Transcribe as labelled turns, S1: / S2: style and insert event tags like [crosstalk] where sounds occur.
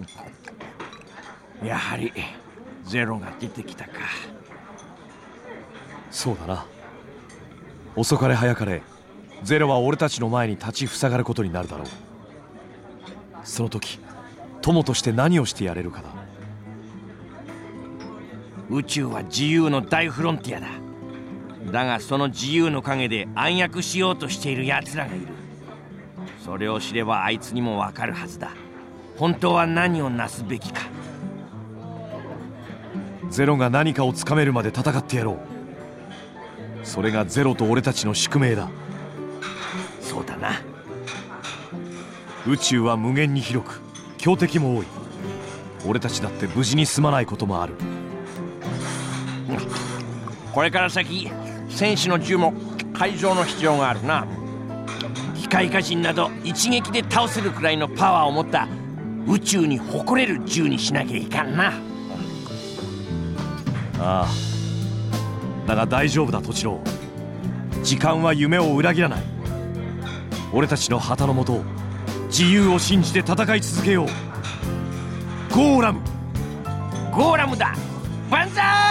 S1: [laughs] やはりゼロが出てきたか。
S2: そうだな。遅かれ早かれゼロは俺たちの前に立ちふさがることになるだろう。その時友として何をしてやれるかだ。
S1: 宇宙は自由の大フロンティアだ。だがその自由の陰で暗躍しようとしている奴らがいる。それを知ればあいつにもわかるはずだ本当は何をなすべきか。
S2: ゼロが何かをつかめるまで戦ってやろう。それがゼロと俺たちの宿命だ。
S1: そうだな。
S2: 宇宙は無限に広く強敵も多い。俺たちだって無事に済まないこともある。
S1: これから先戦士の銃も改造の必要があるな。機械化人など一撃で倒せるくらいのパワーを持った宇宙に誇れる銃にしなきゃいかんな。
S2: ああ。だが大丈夫だ土郎時間は夢を裏切らない。俺たちの旗のもと自由を信じて戦い続けよう。ゴーラム。
S1: ゴーラムだ。万歳